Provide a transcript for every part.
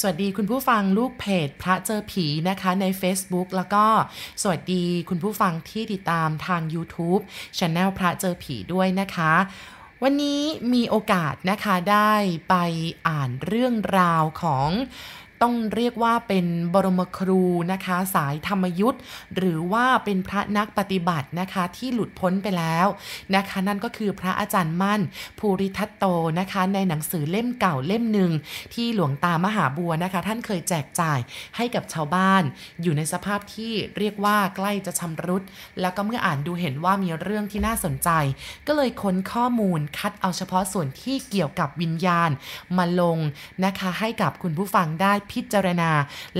สวัสดีคุณผู้ฟังลูกเพจพระเจอผีนะคะใน Facebook แล้วก็สวัสดีคุณผู้ฟังที่ติดตามทาง YouTube Channel พระเจอผีด้วยนะคะ วันนี้มีโอกาสนะคะได้ไปอ่านเรื่องราวของ ต้องเรียกว่าเป็นบรมครูนะคะ สายธรรมยุทธ์หรือว่าเป็นพระนักปฏิบัตินะคะที่หลุดพ้นไปแล้วนะคะ นั่นก็คือพระอาจารย์มั่นภูริทัตโตนะคะ ในหนังสือเล่มเก่าเล่มหนึ่งที่หลวงตามหาบัวนะคะ ท่านเคยแจกจ่ายให้กับชาวบ้าน อยู่ในสภาพที่เรียกว่าใกล้จะชำรุด แล้วก็เมื่ออ่านดูเห็นว่ามีเรื่องที่น่าสนใจ ก็เลยค้นข้อมูลคัดเอาเฉพาะส่วนที่เกี่ยวกับวิญญาณมาลงนะคะ ให้กับคุณผู้ฟังได้พิจารณา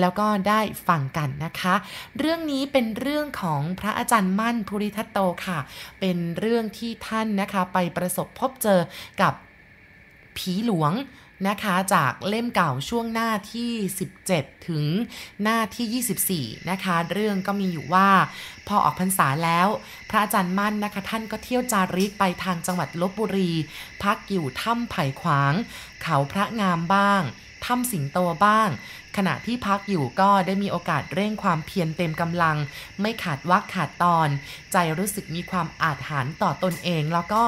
แล้วก็ได้ฟังกันนะคะ เรื่องนี้เป็นเรื่องของพระอาจารย์มั่นภูริทัตโตค่ะ เป็นเรื่องที่ท่านนะคะไปประสบพบเจอกับผีหลวงนะคะจากเล่มเก่าช่วงหน้าที่ 17 ถึงหน้าที่ 24 นะคะ เรื่องก็มีอยู่ว่าพอออกพรรษาแล้ว พระอาจารย์มั่นนะคะ ท่านก็เที่ยวจาริกไปทางจังหวัดลบบุรี พักอยู่ถ้ำไผ่ขวาง เขาพระงามบ้าง ถ้ำสิงโตบ้าง ขณะที่พักอยู่ก็ได้มีโอกาสเร่งความเพียรเต็มกำลัง ไม่ขาดวักขาดตอน ใจรู้สึกมีความอาจหารต่อตนเอง แล้วก็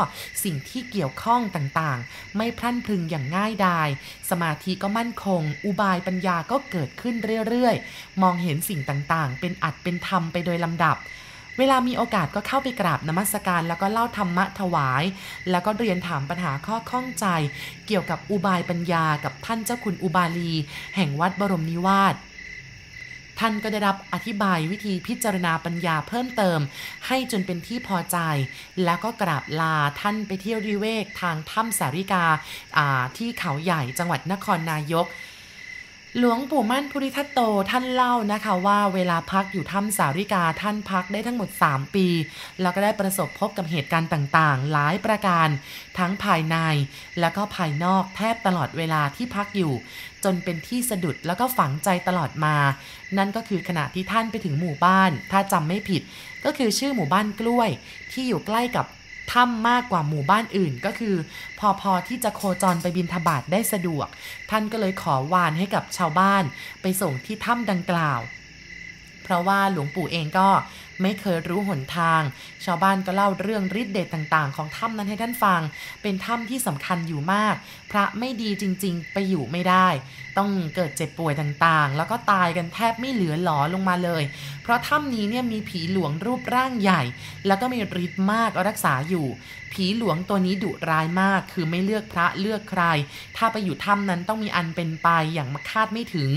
สิ่งที่เกี่ยวข้องต่างๆ ไม่พลั้นพลึงอย่างง่ายดาย สมาธิก็มั่นคง อุบายปัญญาก็เกิดขึ้นเรื่อยๆ มองเห็นสิ่งต่างๆ เป็นอัดเป็นธรรมไปโดยลำดับ เวลามีโอกาสก็เข้าไปกราบนมัสการ แล้วก็เล่าธรรมะถวาย แล้วก็เรียนถามปัญหาข้อข้องใจ เกี่ยวกับอุบายปัญญากับท่านเจ้าคุณอุบาลี แห่งวัดบรมนิวาสท่านก็ได้รับอธิบายวิธีพิจารณาปัญญาเพิ่มเติม ให้จนเป็นที่พอใจ แล้วก็กราบลาท่านไปเที่ยวริเวกทางถ้ำสาริกาที่เขาใหญ่จังหวัดนครนายก หลวงปู่มั่นพุริทัตโตท่านเล่านะคะว่าเวลาพักอยู่ถ้ำสาริกาท่านพักได้ทั้งหมด 3 ปี แล้วก็ได้ประสบพบกับเหตุการณ์ต่างๆ หลายประการ ทั้งภายในและก็ภายนอกแทบตลอดเวลาที่พักอยู่ จนเป็นที่สะดุดแล้วก็ฝังใจตลอดมา นั่นก็คือขณะที่ท่านไปถึงหมู่บ้าน ถ้าจำไม่ผิด ก็คือชื่อหมู่บ้านกล้วย ที่อยู่ใกล้กับ ถ้ำมากกว่าหมู่บ้านอื่นก็คือ พอพอที่จะโคจรไปบินทบาทได้สะดวก ท่านก็เลยขอวานให้กับชาวบ้าน ไปส่งที่ถ้ำดังกล่าว เพราะว่าหลวงปู่เองก็ ไม่เคยรู้หนทาง ชาวบ้านก็เล่าเรื่องฤทธิ์เดชต่างๆ ของถ้ำนั้นให้ท่านฟัง เป็นถ้ำที่สำคัญอยู่มาก พระไม่ดีจริงๆ ไปอยู่ไม่ได้ ต้องเกิดเจ็บป่วยต่างๆ แล้วก็ตายกันแทบไม่เหลือหลอลงมาเลย เพราะถ้ำนี้เนี่ยมีผีหลวงรูปร่างใหญ่ แล้วก็มีฤทธิ์มากรักษาอยู่ ผีหลวงตัวนี้ดุร้ายมาก คือไม่เลือกพระเลือกใคร ถ้าไปอยู่ถ้ำนั้นต้องมีอันเป็นไปอย่างคาดไม่ถึง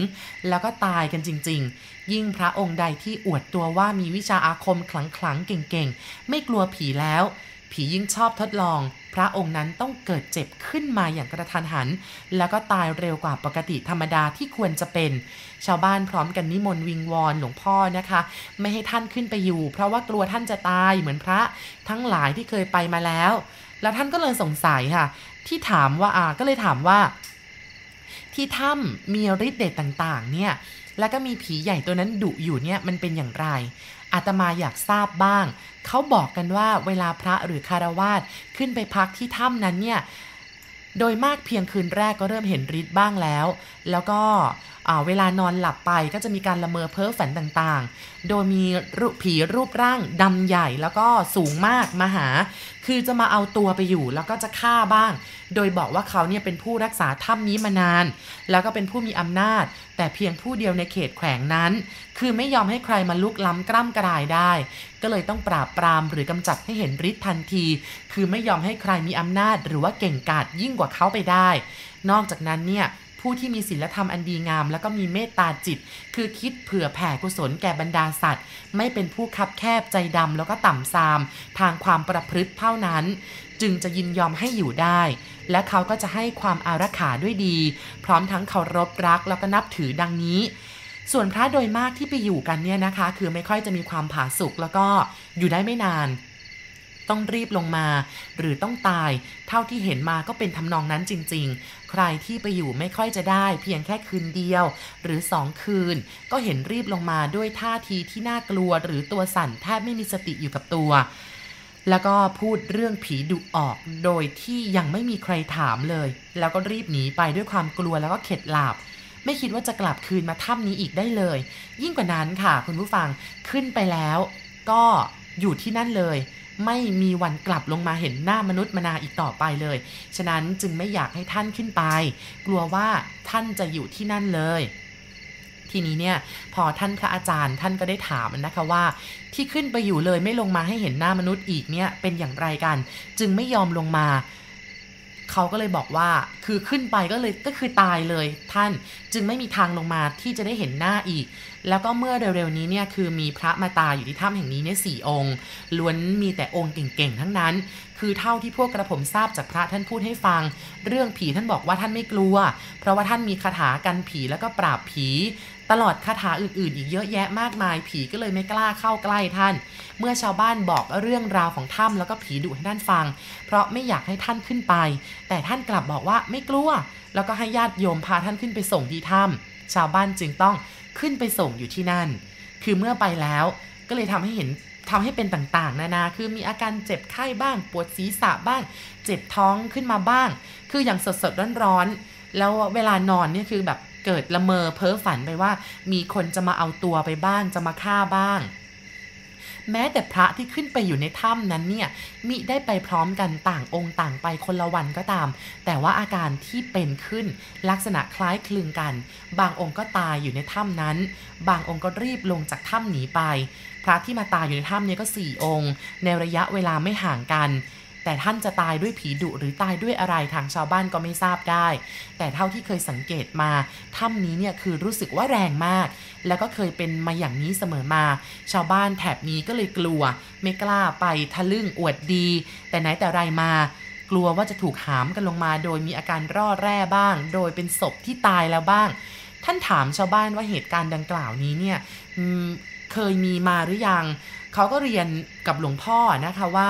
แล้วก็ตายกันจริง ๆ ยิ่งพระองค์ใดที่อวดตัวว่ามีวิชาอาคมขลังๆ เก่งๆ ไม่กลัวผีแล้ว ผียิ่งชอบทดลอง พระองค์นั้นต้องเกิดเจ็บขึ้นมาอย่างกระทันหัน แล้วก็ตายเร็วกว่าปกติธรรมดาที่ควรจะเป็น ชาวบ้านพร้อมกันนิมนต์วิงวอนหลวงพ่อนะคะ ไม่ให้ท่านขึ้นไปอยู่ เพราะว่ากลัวท่านจะตายเหมือนพระทั้งหลายที่เคยไปมาแล้ว แล้วท่านก็เลยสงสัยค่ะ ที่ถามว่าอ่าก็เลยถามว่า ที่ถ้ำมีฤทธิ์เดชต่างๆ เนี่ยแล้วก็มีผีใหญ่ตัวนั้นดุอยู่เนี่ยมันเป็นอย่างไร อาตมาอยากทราบบ้าง เขาบอกกันว่าเวลาพระหรือคารวาสขึ้นไปพักที่ถ้ำนั้นเนี่ย โดยมากเพียงคืนแรกก็เริ่มเห็นฤทธิ์บ้างแล้ว แล้วก็ เวลานอนหลับไปก็จะมีการละเมอเพ้อฝันต่างๆ โดยมีผีรูปร่างดำใหญ่แล้วก็สูงมากมาหา คือจะมาเอาตัวไปอยู่แล้วก็จะฆ่าบ้าง โดยบอกว่าเขาเนี่ยเป็นผู้รักษาถ้ำนี้มานาน แล้วก็เป็นผู้มีอำนาจ แต่เพียงผู้เดียวในเขตแขวงนั้น คือไม่ยอมให้ใครมาลุกล้ำกล้ำกระายได้ ก็เลยต้องปราบปรามหรือกำจัดให้เห็นฤทธิ์ทันที คือไม่ยอมให้ใครมีอำนาจ หรือว่าเก่งกาจยิ่งกว่าเขาไปได้ นอกจากนั้นเนี่ย ผู้ที่มีศีลธรรมอันดีงาม แล้วก็มีเมตตาจิต คือคิดเผื่อแผ่กุศลแก่บรรดาสัตว์ ไม่เป็นผู้คับแคบใจดำแล้วก็ต่ำซาม ทางความประพฤติเท่านั้น จึงจะยินยอมให้อยู่ได้ และเขาก็จะให้ความอารักขาด้วยดี พร้อมทั้งเคารพรักแล้วก็นับถือดังนี้ส่วนพระโดยมากที่ไปอยู่กันเนี่ยนะคะ คือไม่ค่อยจะมีความผาสุกแล้วก็อยู่ได้ไม่นาน ต้องรีบลงมา หรือต้องตาย เท่าที่เห็นมาก็เป็นทำนองนั้นจริงๆ ใครที่ไปอยู่ไม่ค่อยจะได้ เพียงแค่คืนเดียว หรือสองคืน ก็เห็นรีบลงมาด้วยท่าทีที่น่ากลัวหรือตัวสั่นแทบไม่มีสติอยู่กับตัว แล้วก็พูดเรื่องผีดุออกโดยที่ยังไม่มีใครถามเลย แล้วก็รีบหนีไปด้วยความกลัวแล้วก็เข็ดหลาบไม่คิดว่าจะกลับคืนมาถ้ำนี้อีกได้เลย ยิ่งกว่านั้นค่ะ คุณผู้ฟังขึ้นไปแล้ว ก็อยู่ที่นั่นเลย ไม่มีวันกลับลงมาเห็นหน้ามนุษย์มนาอีกต่อไปเลย ฉะนั้นจึงไม่อยากให้ท่านขึ้นไป กลัวว่าท่านจะอยู่ที่นั่นเลยทีนี้เนี่ยพอท่านพระอาจารย์ท่านก็ได้ถามนะคะว่า ที่ขึ้นไปอยู่เลยไม่ลงมาให้เห็นหน้ามนุษย์อีกเนี่ยเป็นอย่างไรกัน จึงไม่ยอมลงมา เขาก็เลยบอกว่าคือขึ้นไปก็เลยก็คือตายเลย ท่านจึงไม่มีทางลงมาที่จะได้เห็นหน้าอีก แล้วก็เมื่อเร็วๆนี้เนี่ยคือมีพระมาตายอยู่ที่ถ้ำแห่งนี้เนี่ยสี่องค์ ล้วนมีแต่องค์เก่งๆทั้งนั้น คือเท่าที่พวกกระผมทราบจากพระท่านพูดให้ฟัง เรื่องผีท่านบอกว่าท่านไม่กลัว เพราะว่าท่านมีคาถากันผีแล้วก็ปราบผี ตลอดคาถาอื่นๆ อีกเยอะแยะมากมาย ผีก็เลยไม่กล้าเข้าใกล้ท่าน เมื่อชาวบ้านบอกเรื่องราวของถ้ำแล้วก็ผีดุให้ท่านฟัง เพราะไม่อยากให้ท่านขึ้นไป แต่ท่านกลับบอกว่าไม่กลัว แล้วก็ให้ญาติโยมพาท่านขึ้นไปส่งที่ถ้ำชาวบ้านจึงต้องขึ้นไปส่งอยู่ที่นั่น คือเมื่อไปแล้วก็เลยทำให้เห็นทำให้เป็นต่างๆ นานา คือมีอาการเจ็บไข้บ้าง ปวดศีรษะบ้าง เจ็บท้องขึ้นมาบ้าง คืออย่างสดๆร้อนๆ แล้วเวลานอนเนี่ยคือแบบ เกิดละเมอเพ้อฝันไปว่า มีคนจะมาเอาตัวไปบ้างจะมาฆ่าบ้าง แม้แต่พระที่ขึ้นไปอยู่ในถ้ำนั้นเนี่ยมิได้ไปพร้อมกันต่างองค์ต่างไปคนละวันก็ตาม แต่ว่าอาการที่เป็นขึ้นลักษณะคล้ายคลึงกัน บางองค์ก็ตายอยู่ในถ้ำนั้น บางองค์ก็รีบลงจากถ้ำหนีไป พระที่มาตายอยู่ในถ้ำเนี่ยก็สี่องค์ ในระยะเวลาไม่ห่างกัน แต่ท่านจะตายด้วยผีดุหรือตายด้วยอะไรทางชาวบ้านก็ไม่ทราบได้ แต่เท่าที่เคยสังเกตมาถ้ำนี้เนี่ยคือรู้สึกว่าแรงมาก แล้วก็เคยเป็นมาอย่างนี้เสมอมา ชาวบ้านแถบนี้ก็เลยกลัว ไม่กล้าไปทะลึ่งอวดดี แต่ไหนแต่ไรมากลัวว่าจะถูกหามกันลงมา โดยมีอาการร่อแร่บ้าง โดยเป็นศพที่ตายแล้วบ้าง ท่านถามชาวบ้านว่าเหตุการณ์ดังกล่าวนี้เนี่ยเคยมีมาหรือยัง เขาก็เรียนกับหลวงพ่อนะคะว่า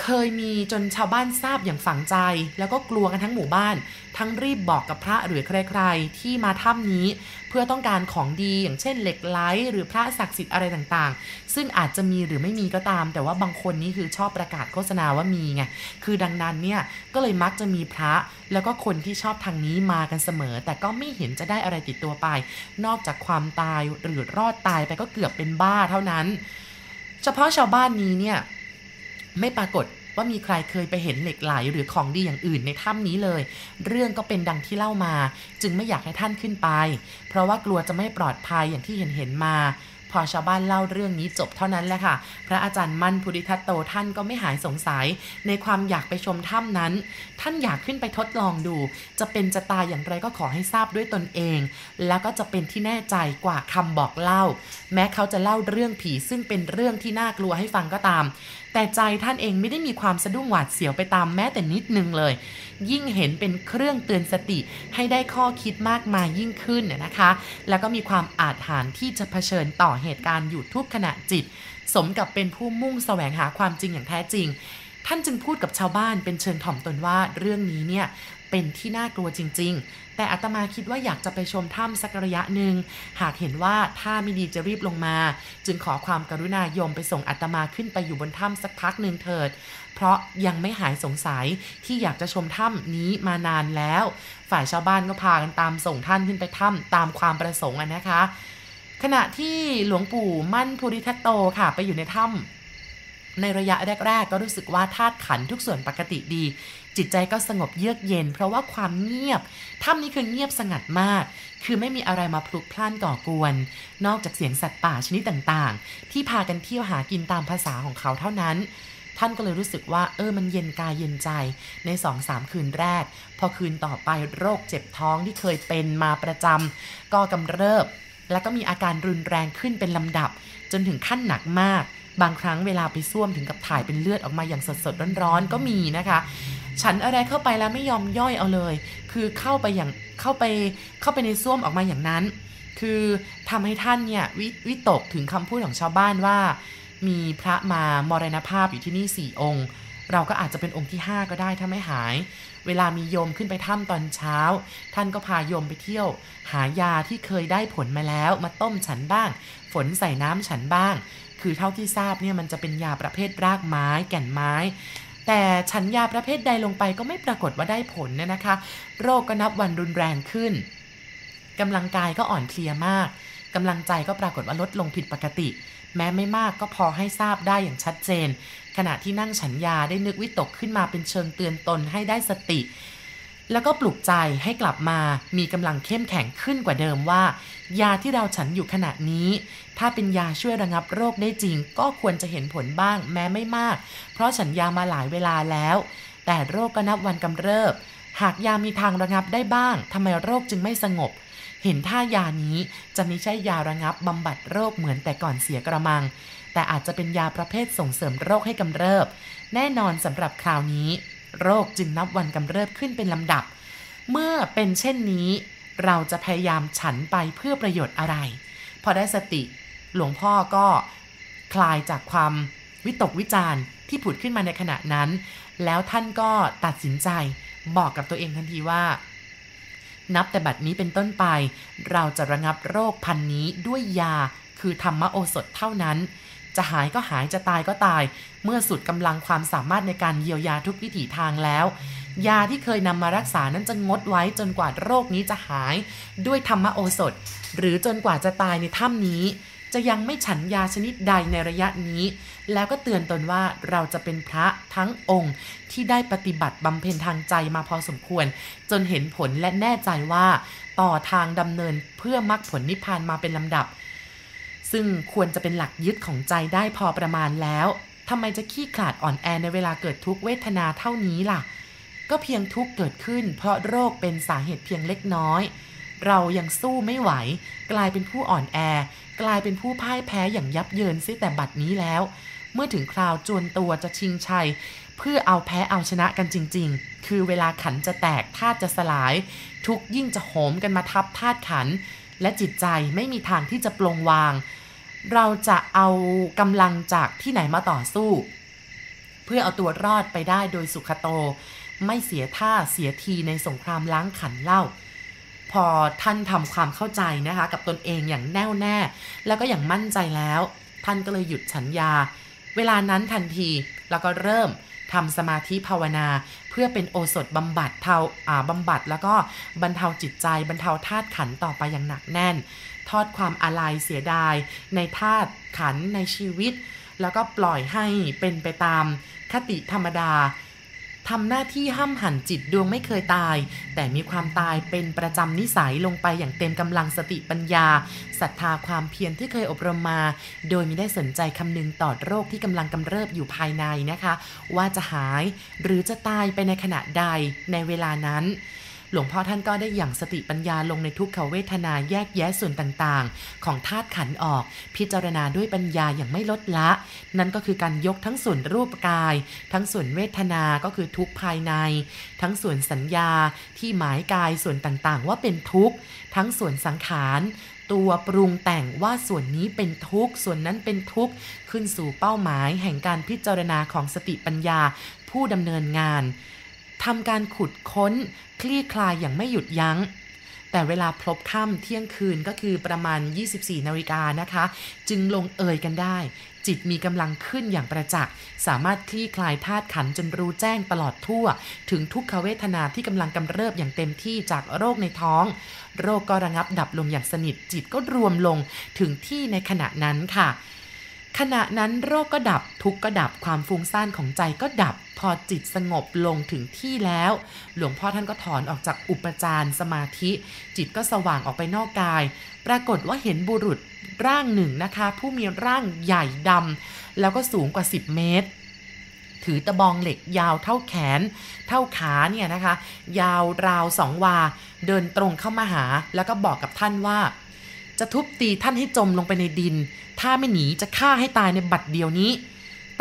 เคยมีจนชาวบ้านทราบอย่างฝังใจ แล้วก็กลัวกันทั้งหมู่บ้าน ทั้งรีบบอกกับพระหรือใครๆ ที่มาถ้ำนี้ เพื่อต้องการของดีอย่างเช่นเหล็กไหลหรือพระศักดิ์สิทธิ์อะไรต่างๆ ซึ่งอาจจะมีหรือไม่มีก็ตาม แต่ว่าบางคนนี่คือชอบประกาศโฆษณาว่ามีไงคือดังนั้นเนี่ยก็เลยมักจะมีพระ แล้วก็คนที่ชอบทางนี้มากันเสมอ แต่ก็ไม่เห็นจะได้อะไรติดตัวไป นอกจากความตายหรือรอดตายไปก็เกือบเป็นบ้าเท่านั้น เฉพาะชาวบ้านนี้เนี่ย ไม่ปรากฏว่ามีใครเคยไปเห็นเหล็กไหลหรือของดีอย่างอื่นในถ้ำนี้เลย เรื่องก็เป็นดังที่เล่ามา จึงไม่อยากให้ท่านขึ้นไป เพราะว่ากลัวจะไม่ปลอดภัยอย่างที่เห็นเห็นมา พอชาวบ้านเล่าเรื่องนี้จบเท่านั้นแหละค่ะ พระอาจารย์มั่นพุริทัตโตท่านก็ไม่หายสงสัย ในความอยากไปชมถ้ำนั้น ท่านอยากขึ้นไปทดลองดู จะเป็นจะตายอย่างไรก็ขอให้ทราบด้วยตนเอง แล้วก็จะเป็นที่แน่ใจกว่าคำบอกเล่า แม้เขาจะเล่าเรื่องผีซึ่งเป็นเรื่องที่น่ากลัวให้ฟังก็ตาม แต่ใจท่านเองไม่ได้มีความสะดุ้งหวาดเสียวไปตามแม้แต่นิดนึงเลย ยิ่งเห็นเป็นเครื่องเตือนสติให้ได้ข้อคิดมากมายยิ่งขึ้นนะคะ แล้วก็มีความอาจหารที่จะเผชิญต่อเหตุการณ์อยู่ทุกขณะจิต สมกับเป็นผู้มุ่งแสวงหาความจริงอย่างแท้จริง ท่านจึงพูดกับชาวบ้านเป็นเชิงถ่อมตนว่าเรื่องนี้เนี่ยเป็นที่น่ากลัวจริง ๆ แต่อาตมาคิดว่าอยากจะไปชมถ้ำสักระยะหนึ่ง หากเห็นว่าถ้าไม่ดีจะรีบลงมา จึงขอความกรุณายมไปส่งอาตมาขึ้นไปอยู่บนถ้ำสักพักหนึ่งเถิด เพราะยังไม่หายสงสัยที่อยากจะชมถ้ำนี้มานานแล้ว ฝ่ายชาวบ้านก็พากันตามส่งท่านขึ้นไปถ้ำตามความประสงค์นะคะ ขณะที่หลวงปู่มั่นภูริทัตโตค่ะไปอยู่ในถ้ำ ในระยะแรก ๆ ก็รู้สึกว่าธาตุขันทุกส่วนปกติดี จิตใจก็สงบเยือกเย็น เพราะว่าความเงียบถ้ำนี้คือเงียบสงัดมาก คือไม่มีอะไรมาพลุกพล่านก่อกวน นอกจากเสียงสัตว์ป่าชนิดต่างๆ ที่พากันเที่ยวหากินตามภาษาของเขาเท่านั้น ท่านก็เลยรู้สึกว่า เออมันเย็นกายเย็นใจในสองสามคืนแรก พอคืนต่อไปโรคเจ็บท้องที่เคยเป็นมาประจำก็กำเริบ แล้วก็มีอาการรุนแรงขึ้นเป็นลำดับ จนถึงขั้นหนักมาก บางครั้งเวลาไปซ่วมถึงกับถ่ายเป็นเลือดออกมาอย่างสดๆร้อนๆก็มีนะคะ ฉันอะไรเข้าไปแล้วไม่ยอมย่อยเอาเลย คือเข้าไปอย่างเข้าไปเข้าไปในส้วมออกมาอย่างนั้น คือทำให้ท่านเนี่ยวิวิตกถึงคำพูดของชาวบ้านว่า มีพระมามรณภาพอยู่ที่นี่สี่องค์ เราก็อาจจะเป็นองค์ที่ 5 ก็ได้ถ้าไม่หาย เวลามีโยมขึ้นไปถ้ำตอนเช้า ท่านก็พาโยมไปเที่ยว หายาที่เคยได้ผลมาแล้ว มาต้มฉันบ้าง ฝนใส่น้ำฉันบ้าง คือเท่าที่ทราบเนี่ยมันจะเป็นยาประเภทรากไม้แก่นไม้ แต่ฉันยาประเภทใดลงไปก็ไม่ปรากฏว่าได้ผลเนี่ยนะคะ โรคก็นับวันรุนแรงขึ้นกำลังกายก็อ่อนเพลียมากกำลังใจก็ปรากฏว่าลดลงผิดปกติ แม้ไม่มากก็พอให้ทราบได้อย่างชัดเจน ขณะที่นั่งฉันยาได้นึกวิตกขึ้นมาเป็นเชิงเตือนตนให้ได้สติ แล้วก็ปลุกใจให้กลับมามีกำลังเข้มแข็งขึ้นกว่าเดิมว่า ยาที่เราฉันอยู่ขณะนี้ ถ้าเป็นยาช่วยระงับโรคได้จริง ก็ควรจะเห็นผลบ้างแม้ไม่มาก เพราะฉันยามาหลายเวลาแล้ว แต่โรคก็นับวันกำเริบ หากยามีทางระงับได้บ้างทำไมโรคจึงไม่สงบ เห็นท่ายานี้จะไม่ใช่ยาระงับบำบัดโรคเหมือนแต่ก่อนเสียกระมัง แต่อาจจะเป็นยาประเภทส่งเสริมโรคให้กำเริบ แน่นอนสำหรับคราวนี้ โรคจึงนับวันกำเริบขึ้นเป็นลำดับ เมื่อเป็นเช่นนี้ เราจะพยายามฉันไปเพื่อประโยชน์อะไร พอได้สติ หลวงพ่อก็คลายจากความวิตกวิจารณ์ที่ผุดขึ้นมาในขณะนั้น แล้วท่านก็ตัดสินใจบอกกับตัวเองทันทีว่า นับแต่บัดนี้เป็นต้นไป เราจะระงับโรคพันนี้ด้วยยาคือธรรมโอสถเท่านั้น จะหายก็หายจะตายก็ตาย เมื่อสุดกำลังความสามารถในการเยียวยาทุกวิถีทางแล้ว ยาที่เคยนำมารักษานั้นจะงดไว้จนกว่าโรคนี้จะหาย ด้วยธรรมโอสถ หรือจนกว่าจะตายในถ้ำนี้ จะยังไม่ฉันยาชนิดใดในระยะนี้ แล้วก็เตือนตนว่าเราจะเป็นพระทั้งองค์ที่ได้ปฏิบัติบำเพ็ญทางใจมาพอสมควร จนเห็นผลและแน่ใจว่า ต่อทางดำเนินเพื่อมรรคผลนิพพานมาเป็นลำดับ ซึ่งควรจะเป็นหลักยึดของใจได้พอประมาณแล้วทำไมจะขี้ขลาดอ่อนแอในเวลาเกิดทุกเวทนาเท่านี้ล่ะ ก็เพียงทุกเกิดขึ้น เพราะโรคเป็นสาเหตุเพียงเล็กน้อย เรายังสู้ไม่ไหว กลายเป็นผู้อ่อนแอ กลายเป็นผู้พ่ายแพ้อย่างยับเยินซิแต่บัดนี้แล้ว เมื่อถึงคราวจวนตัวจะชิงชัย เพื่อเอาแพ้เอาชนะกันจริง ๆ คือเวลาขันจะแตกธาตุจะสลาย ทุกยิ่งจะโหมกันมาทับธาตุขันและจิตใจไม่มีทางที่จะปลงวาง เราจะเอากำลังจากที่ไหนมาต่อสู้ เพื่อเอาตัวรอดไปได้โดยสุขโต ไม่เสียท่าเสียทีในสงครามล้างขันเล่า พอท่านทำความเข้าใจนะคะ กับตนเองอย่างแน่วแน่ แล้วก็อย่างมั่นใจแล้ว ท่านก็เลยหยุดฉันยา เวลานั้นทันทีแล้วก็เริ่มทำสมาธิภาวนาเพื่อเป็นโอสถบำบัดเทาอ่าบำบัดแล้วก็บรรเทาจิตใจบรรเทาธาตุขันต่อไปอย่างหนักแน่น ทอดความอาลัยเสียดาย ในธาตุขันในชีวิต แล้วก็ปล่อยให้เป็นไปตามคติธรรมดาทำหน้าที่ห้ามหันจิตดวงไม่เคยตาย แต่มีความตายเป็นประจำนิสัยลงไปอย่างเต็มกำลังสติปัญญาศรัทธาความเพียรที่เคยอบรมมา โดยไม่ได้สนใจคำนึงต่อโรคที่กำลังกำเริบอยู่ภายในนะคะ ว่าจะหายหรือจะตายไปในขณะใดในเวลานั้น หลวงพ่อท่านก็ได้อย่างสติปัญญาลงในทุกขเวทนาแยกแยะส่วนต่างๆ ของธาตุขันออก พิจารณาด้วยปัญญาอย่างไม่ลดละ นั่นก็คือการยกทั้งส่วนรูปกาย ทั้งส่วนเวทนาก็คือทุกภายใน ทั้งส่วนสัญญาที่หมายกายส่วนต่างๆ ว่าเป็นทุกข์ทั้งส่วนสังขารตัวปรุงแต่งว่าส่วนนี้เป็นทุกข์ส่วนนั้นเป็นทุกข์ขึ้นสู่เป้าหมายแห่งการพิจารณาของสติปัญญาผู้ดำเนินงาน ทำการขุดค้น คลี่คลายอย่างไม่หยุดยัง้ง แต่เวลาพลบค่ำเที่ยงคืนก็คือประมาณ 24 นาฬิกานะคะ จึงลงเอยกันได้ จิตมีกำลังขึ้นอย่างประจักษ์ สามารถคลี่คลายธาตุขันจนรู้แจ้งตลอดทั่ว ถึงทุกขเวทนาที่กำลังกำเริบอย่างเต็มที่จากโรคในท้อง โรคก็ระงับดับลงอย่างสนิท จิตก็รวมลงถึงที่ในขณะนั้นค่ะ ขณะนั้นโรคก็ดับทุกข์ก็ดับความฟุ้งซ่านของใจก็ดับ พอจิตสงบลงถึงที่แล้ว หลวงพ่อท่านก็ถอนออกจากอุปจารสมาธิ จิตก็สว่างออกไปนอกกาย ปรากฏว่าเห็นบุรุษร่างหนึ่งนะคะ ผู้มีร่างใหญ่ดำแล้วก็สูงกว่า 10 เมตร ถือตะบองเหล็กยาวเท่าแขน เท่าขาเนี่ยนะคะ ยาวราวสองวา เดินตรงเข้ามาหา แล้วก็บอกกับท่านว่า จะทุบตีท่านให้จมลงไปในดิน ถ้าไม่หนีจะฆ่าให้ตายในบัดเดียวนี้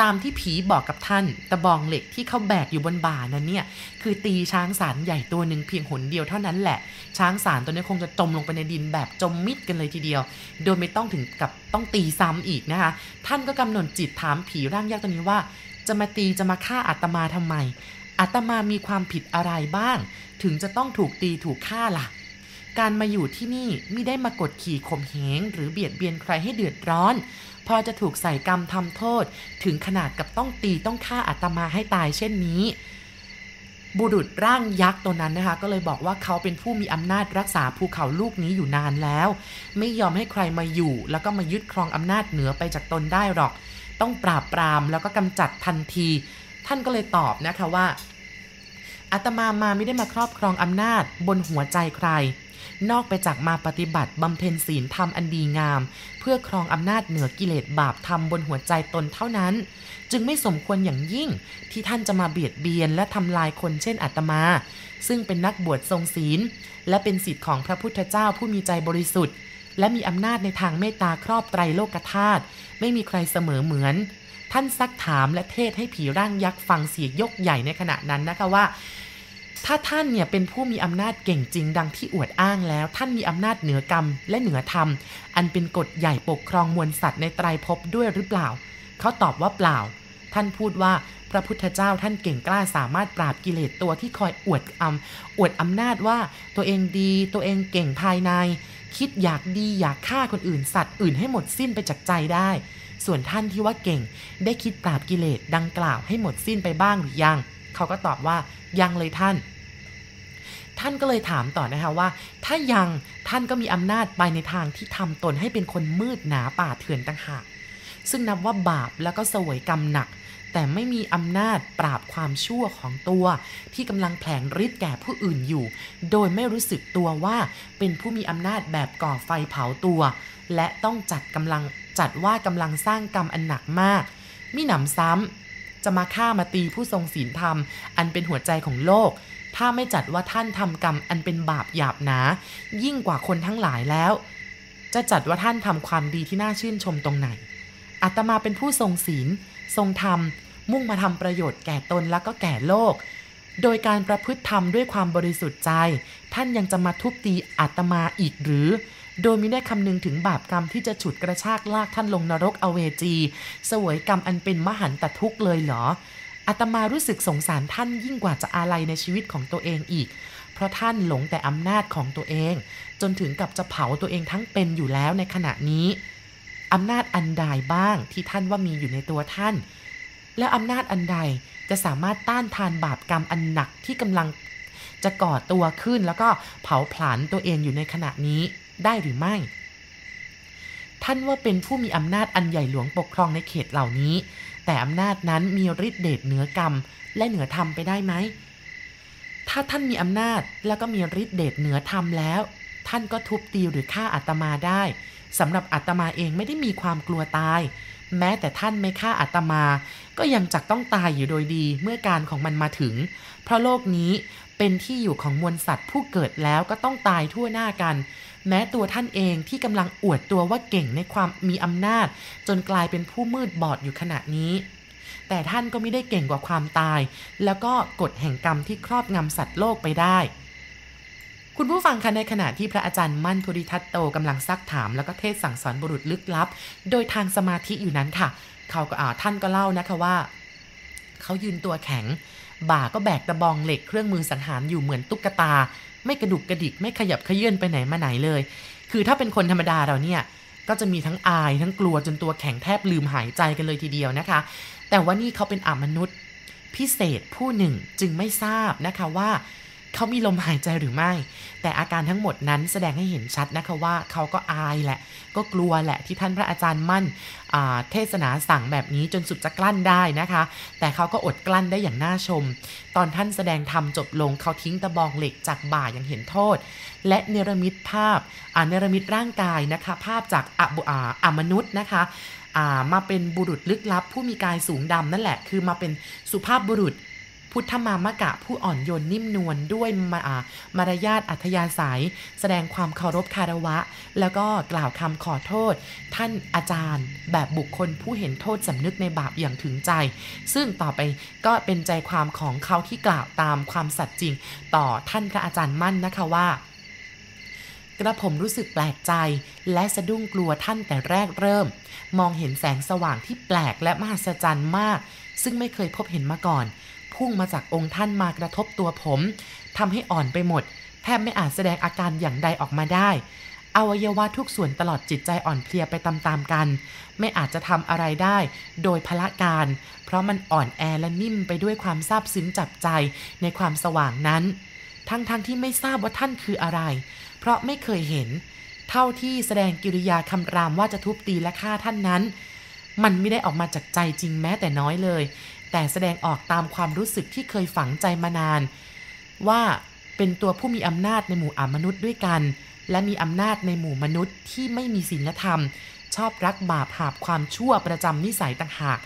ตามที่ผีบอกกับท่าน ตะบองเหล็กที่เขาแบกอยู่บนบ่านั้นเนี่ย คือตีช้างสารใหญ่ตัวหนึ่งเพียงหนเดียวเท่านั้นแหละ ช้างสารตัวนี้คงจะจมลงไปในดินแบบจมมิดกันเลยทีเดียว โดยไม่ต้องถึงกับต้องตีซ้ำอีกนะคะ ท่านก็กำหนดจิตถามผีร่างยากตัวนี้ว่า จะมาตีจะมาฆ่าอาตมาทำไมอาตมามีความผิดอะไรบ้าง ถึงจะต้องถูกตีถูกฆ่าล่ะ การมาอยู่ที่นี่ไม่ได้มากดขี่ข่มเหงหรือเบียดเบียนใครให้เดือดร้อน พอจะถูกใส่กรรมทำโทษ ถึงขนาดกับต้องตีต้องฆ่าอาตมาให้ตายเช่นนี้ บุรุษร่างยักษ์ตัวนั้นนะคะ ก็เลยบอกว่าเขาเป็นผู้มีอำนาจรักษาภูเขาลูกนี้อยู่นานแล้ว ไม่ยอมให้ใครมาอยู่ แล้วก็มายึดครองอำนาจเหนือไปจากตนได้หรอก ต้องปราบปรามแล้วก็กำจัดทันที ท่านก็เลยตอบนะคะว่าอาตมามาไม่ได้มาครอบครองอำนาจบนหัวใจใคร นอกไปจากมาปฏิบัติบำเพ็ญศีลธรรมอันดีงาม เพื่อครองอำนาจเหนือกิเลสบาปธรรมบนหัวใจตนเท่านั้น จึงไม่สมควรอย่างยิ่งที่ท่านจะมาเบียดเบียนและทำลายคนเช่นอาตมา ซึ่งเป็นนักบวชทรงศีล และเป็นสิทธิ์ของพระพุทธเจ้าผู้มีใจบริสุทธิ์ และมีอำนาจในทางเมตตาครอบไตรโลกธาตุไม่มีใครเสมอเหมือนท่านซักถามและเทศให้ผีร่างยักษ์ฟังเสียยกใหญ่ในขณะนั้นนะคะว่า ถ้าท่านเนี่ยเป็นผู้มีอำนาจเก่งจริงดังที่อวดอ้างแล้ว ท่านมีอำนาจเหนือกรรมและเหนือธรรม อันเป็นกฎใหญ่ปกครองมวลสัตว์ในไตรภพด้วยหรือเปล่า เขาตอบว่าเปล่า ท่านพูดว่าพระพุทธเจ้าท่านเก่งกล้าสามารถปราบกิเลสตัวที่คอยอวดอำอวดอำนาจว่าตัวเองดีตัวเองเก่งภายใน คิดอยากดีอยากฆ่าคนอื่นสัตว์อื่นให้หมดสิ้นไปจากใจได้ ส่วนท่านที่ว่าเก่ง ได้คิดปราบกิเลสดังกล่าวให้หมดสิ้นไปบ้างหรือยัง เขาก็ตอบว่ายังเลยท่าน ท่านก็เลยถามต่อนะคะว่า ถ้ายังท่านก็มีอำนาจไปในทางที่ทำตนให้เป็นคนมืดหนาป่าเถื่อนต่างหากซึ่งนับว่าบาปแล้วก็สวยกรรมหนัก แต่ไม่มีอำนาจปราบความชั่วของตัว ที่กำลังแผลงฤทธิ์แก่ผู้อื่นอยู่ โดยไม่รู้สึกตัวว่าเป็นผู้มีอำนาจแบบก่อไฟเผาตัว และต้องจัดกำลังจัดว่ากำลังสร้างกรรมอันหนักมากมิหนำซ้ำ จะมาฆ่ามาตีผู้ทรงศีลธรรม อันเป็นหัวใจของโลก ถ้าไม่จัดว่าท่านทำกรรมอันเป็นบาปหยาบหนา ยิ่งกว่าคนทั้งหลายแล้ว จะจัดว่าท่านทำความดีที่น่าชื่นชมตรงไหนอาตมาเป็นผู้ทรงศีล ทรงธรรม มุ่งมาทำประโยชน์แก่ตนและก็แก่โลก โดยการประพฤติธรรมด้วยความบริสุทธิ์ใจ ท่านยังจะมาทุบตีอาตมาอีกหรือ โดยมิได้คำนึงถึงบาปกรรมที่จะฉุดกระชากลากท่านลงนรกอเวจีสวยกรรมอันเป็นมหันตทุกข์เลยเหรออาตมารู้สึกสงสารท่านยิ่งกว่าจะอาลัยในชีวิตของตัวเองอีก เพราะท่านหลงแต่อำนาจของตัวเอง จนถึงกับจะเผาตัวเองทั้งเป็นอยู่แล้วในขณะนี้อำนาจอันใดบ้างที่ท่านว่ามีอยู่ในตัวท่าน และอำนาจอันใดจะสามารถต้านทานบาปกรรมอันหนักที่กำลังจะก่อตัวขึ้นแล้วก็เผาผลาญตัวเองอยู่ในขณะนี้ ได้หรือไม่ ท่านว่าเป็นผู้มีอำนาจอันใหญ่หลวงปกครองในเขตเหล่านี้ แต่อำนาจนั้นมีฤทธิเดชเหนือกรรม และเหนือธรรมไปได้ไหม ถ้าท่านมีอำนาจแล้วก็มีฤทธิเดชเหนือธรรมแล้ว ท่านก็ทุบตีหรือฆ่าอาตมาได้สำหรับอาตมาเองไม่ได้มีความกลัวตาย แม้แต่ท่านไม่ฆ่าอาตมา ก็ยังจักต้องตายอยู่โดยดีเมื่อการของมันมาถึง เพราะโลกนี้เป็นที่อยู่ของมวลสัตว์ผู้เกิดแล้วก็ต้องตายทั่วหน้ากัน แม้ตัวท่านเองที่กำลังอวดตัวว่าเก่งในความมีอำนาจ จนกลายเป็นผู้มืดบอดอยู่ขณะนี้ แต่ท่านก็ไม่ได้เก่งกว่าความตาย แล้วก็กฎแห่งกรรมที่ครอบงำสัตว์โลกไปได้คุณผู้ฟังคะในขณะที่พระอาจารย์มั่นธุริทัตโตกำลังซักถาม แล้วก็เทศสั่งสอนบุรุษลึกลับ โดยทางสมาธิอยู่นั้นค่ะ เขาก็อ่าท่านก็เล่านะคะว่า เขายืนตัวแข็ง บ่าก็แบกตะบองเหล็กเครื่องมือสังหารอยู่เหมือนตุ๊กตา ไม่กระดุกกระดิก ไม่ขยับขยื่นไปไหนมาไหนเลย คือถ้าเป็นคนธรรมดาเราเนี่ย ก็จะมีทั้งอายทั้งกลัวจนตัวแข็งแทบลืมหายใจกันเลยทีเดียวนะคะ แต่ว่านี่เขาเป็นอมนุษย์ พิเศษผู้หนึ่งจึงไม่ทราบนะคะว่า เขามีลมหายใจหรือไม่ แต่อาการทั้งหมดนั้นแสดงให้เห็นชัดนะคะว่าเขาก็อายแหละ ก็กลัวแหละที่ท่านพระอาจารย์มั่นเทศนาสั่งแบบนี้จนสุดจะกลั้นได้นะคะ แต่เขาก็อดกลั้นได้อย่างน่าชม ตอนท่านแสดงธรรมจบลงเขาทิ้งตะบองเหล็กจากบ่าอย่างเห็นโทษ และเนรมิตภาพเนรมิตร่างกายนะคะ ภาพจากอบุอมนุษย์นะคะมาเป็นบุรุษลึกลับ ผู้มีกายสูงดำนั่นแหละ คือมาเป็นสุภาพบุรุษ พุทธมามะกะผู้อ่อนโยนนิ่มนวลด้วยมามารยาทอัธยาศัย แสดงความเคารพคารวะ แล้วก็กล่าวคำขอโทษ ท่านอาจารย์ แบบบุคคลผู้เห็นโทษสำนึกในบาปอย่างถึงใจ ซึ่งต่อไปก็เป็นใจความของเขาที่กล่าวตามความสัตย์จริง ต่อท่านพระอาจารย์มั่นนะคะว่ากระผมรู้สึกแปลกใจและสะดุ้งกลัวท่านแต่แรกเริ่ม มองเห็นแสงสว่างที่แปลกและมหัศจรรย์มาก ซึ่งไม่เคยพบเห็นมาก่อน พุ่งมาจากองค์ท่านมากระทบตัวผมทำให้อ่อนไปหมด แทบไม่อาจแสดงอาการอย่างใดออกมาได้ อวัยวะทุกส่วนตลอดจิตใจอ่อนเพลียไปตามๆกัน ไม่อาจจะทำอะไรได้ โดยพละการ เพราะมันอ่อนแอและนิ่มไปด้วยความซาบซึ้งจับใจในความสว่างนั้น ทั้งๆทที่ไม่ทราบว่าท่านคืออะไร เพราะไม่เคยเห็น เท่าที่แสดงกิริยาคำรามว่าจะทุบตีและฆ่าท่านนั้นมันไม่ได้ออกมาจากใจจริงแม้แต่น้อยเลย แต่แสดงออกตามความรู้สึกที่เคยฝังใจมานาน ว่าเป็นตัวผู้มีอำนาจในหมู่อมนุษย์ด้วยกัน และมีอำนาจในหมู่มนุษย์ที่ไม่มีศีลธรรม ชอบรักบาปหาบความชั่วประจำนิสัยต่างหาก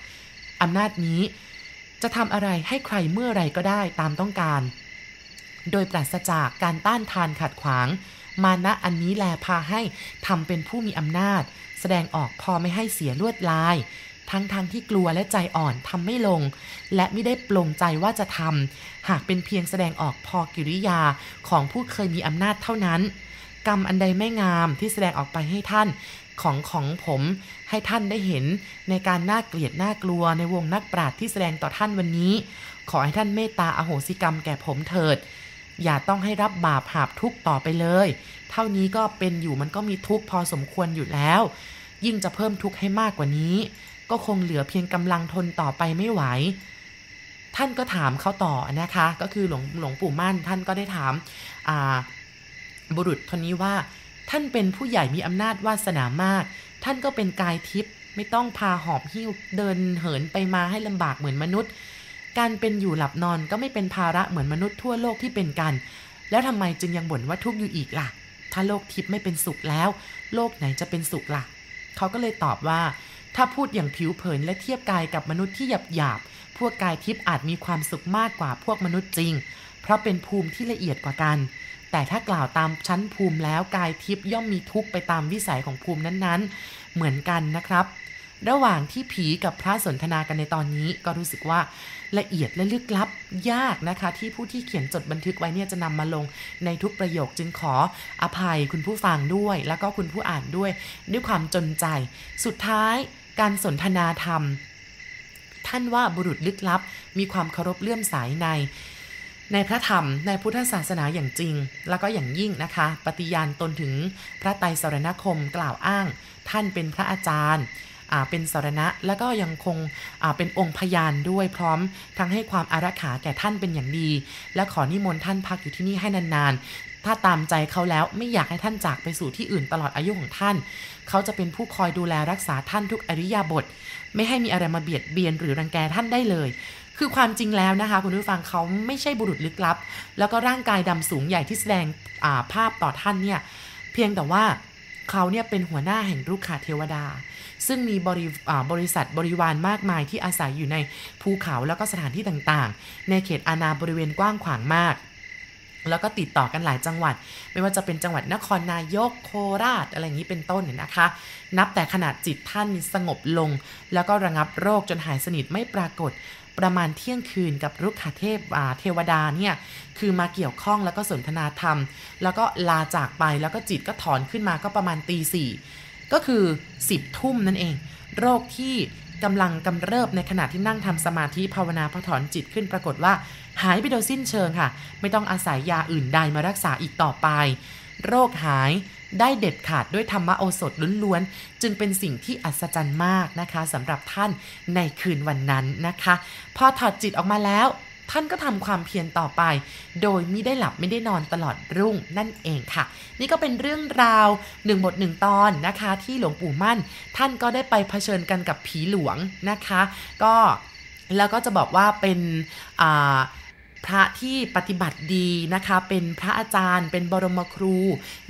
อำนาจนี้จะทำอะไรให้ใครเมื่อไรก็ได้ตามต้องการ โดยปราศจากการต้านทานขัดขวาง มานะอันนี้แลพาให้ทำเป็นผู้มีอำนาจ แสดงออกพอไม่ให้เสียลวดลาย ทั้งทางที่กลัวและใจอ่อนทำไม่ลง และไม่ได้ปลงใจว่าจะทำหากเป็นเพียงแสดงออกพอกิริยาของผู้เคยมีอำนาจเท่านั้น กรรมอันใดไม่งามที่แสดงออกไปให้ท่านของของผมให้ท่านได้เห็นในการน่าเกลียดน่ากลัวในวงนักปราชญ์ที่แสดงต่อท่านวันนี้ ขอให้ท่านเมตตาอโหสิกรรมแก่ผมเถิด อย่าต้องให้รับบาปหาบทุกต่อไปเลย เท่านี้ก็เป็นอยู่มันก็มีทุกพอสมควรอยู่แล้ว ยิ่งจะเพิ่มทุกข์ให้มากกว่านี้ ก็คงเหลือเพียงกำลังทนต่อไปไม่ไหว ท่านก็ถามเขาต่อนะคะ ก็คือหลวงหลวงปู่มั่น ท่านก็ได้ถามาบุรุษคนนี้ว่า ท่านเป็นผู้ใหญ่มีอำนาจวาสนามาก ท่านก็เป็นกายทิพย์ไม่ต้องพาหอบหิ้วเดินเหินไปมาให้ลำบากเหมือนมนุษย์ การเป็นอยู่หลับนอนก็ไม่เป็นภาระเหมือนมนุษย์ทั่วโลกที่เป็นกัน แล้วทำไมจึงยังบ่นว่าทุกข์อยู่อีกล่ะ ถ้าโลกทิพย์ไม่เป็นสุขแล้ว โลกไหนจะเป็นสุขล่ะ เขาก็เลยตอบว่า ถ้าพูดอย่างผิวเผินและเทียบกายกับมนุษย์ที่หยาบหยาบพวกกายทิพย์อาจมีความสุขมากกว่าพวกมนุษย์จริง เพราะเป็นภูมิที่ละเอียดกว่ากัน แต่ถ้ากล่าวตามชั้นภูมิแล้วกายทิพย์ย่อมมีทุกข์ไปตามวิสัยของภูมินั้นๆ เหมือนกันนะครับ ระหว่างที่ผีกับพระสนทนากันในตอนนี้ก็รู้สึกว่าละเอียดและลึกลับยากนะคะ ที่ผู้ที่เขียนจดบันทึกไว้เนี่ยจะนำมาลงในทุกประโยคจึงขออภัยคุณผู้ฟังด้วย แล้วก็คุณผู้อ่านด้วย ด้วยความจนใจ สุดท้าย การสนทนาธรรม ท่านว่าบุรุษลึกลับ มีความเคารพเลื่อมใสใน ในพระธรรมในพุทธศาสนาอย่างจริง แล้วก็อย่างยิ่งนะคะ ปฏิญาณตนถึงพระไตรสรณคมกล่าวอ้าง ท่านเป็นพระอาจารย์อ่าเป็นสรณะแล้วก็ยังคงอ่าเป็นองค์พยานด้วยพร้อม ทั้งให้ความอารักขาแก่ท่านเป็นอย่างดี และขอนิมนต์ท่านพักอยู่ที่นี่ให้นานๆ ถ้าตามใจเขาแล้วไม่อยากให้ท่านจากไปสู่ที่อื่นตลอดอายุของท่าน เขาจะเป็นผู้คอยดูแลรักษาท่านทุกอริยาบท ไม่ให้มีอะไรมาเบียดเบียนหรือรังแกท่านได้เลย คือความจริงแล้วนะคะคุณผู้ฟังเขาไม่ใช่บุรุษลึกลับ แล้วก็ร่างกายดำสูงใหญ่ที่แสดงาภาพต่อท่านเนี่ยเพียงแต่ว่าเขาเนี่ยเป็นหัวหน้าแห่งลูกขาเทวดา ซึ่งมีบริบริษัทบริวารมากมายที่อาศัยอยู่ในภูเขาแล้วก็สถานที่ต่างๆ ในเขตอาณาบริเวณกว้างขวางมาก แล้วก็ติดต่อกันหลายจังหวัด ไม่ว่าจะเป็นจังหวัดนครนายกโคราชอะไรอย่างนี้เป็นต้นเนี่ยนะคะ นับแต่ขนาดจิตท่านสงบลง แล้วก็ระงับโรคจนหายสนิทไม่ปรากฏประมาณเที่ยงคืนกับรุกขเทพเทวดาเนี่ยคือมาเกี่ยวข้องแล้วก็สนทนาธรรม แล้วก็ลาจากไปแล้วก็จิตก็ถอนขึ้นมาก็ประมาณตีสี่ก็คือ 10 ทุ่มนั่นเอง โรคที่ กำลังกำเริบในขณะที่นั่งทำสมาธิภาวนาพอถอนจิตขึ้นปรากฏว่า หายไปโดยสิ้นเชิงค่ะ ไม่ต้องอาศัยยาอื่นใดมารักษาอีกต่อไป โรคหายได้เด็ดขาดด้วยธรรมโอสถล้วนๆ จึงเป็นสิ่งที่อัศจรรย์มากนะคะสำหรับท่านในคืนวันนั้นนะคะ พอถอดจิตออกมาแล้ว ท่านก็ทำความเพียรต่อไป โดยไม่ได้หลับไม่ได้นอนตลอดรุ่งนั่นเองค่ะ นี่ก็เป็นเรื่องราวหนึ่งบทหนึ่งตอนนะคะ ที่หลวงปู่มั่น ท่านก็ได้ไปเผชิญกันกับผีหลวงนะคะ ก็แล้วก็จะบอกว่าเป็นอ่าพระที่ปฏิบัติดีนะคะ เป็นพระอาจารย์ เป็นบรมครู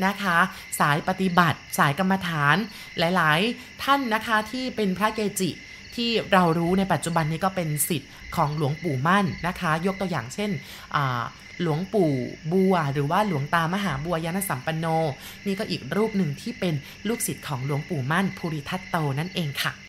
นะคะ สายปฏิบัติ สายกรรมฐาน หลาย ๆ ท่านนะคะที่เป็นพระเกจิ ที่เรารู้ในปัจจุบันนี้ก็เป็นสิทธิ์ของหลวงปู่มั่นนะคะ ยกตัวอย่างเช่นหลวงปู่บัว หรือว่าหลวงตามหาบัวยานสัมปันโน นี่ก็อีกรูปหนึ่งที่เป็นลูกศิษย์ของหลวงปู่มั่นภูริทัตโตนั่นเองค่ะ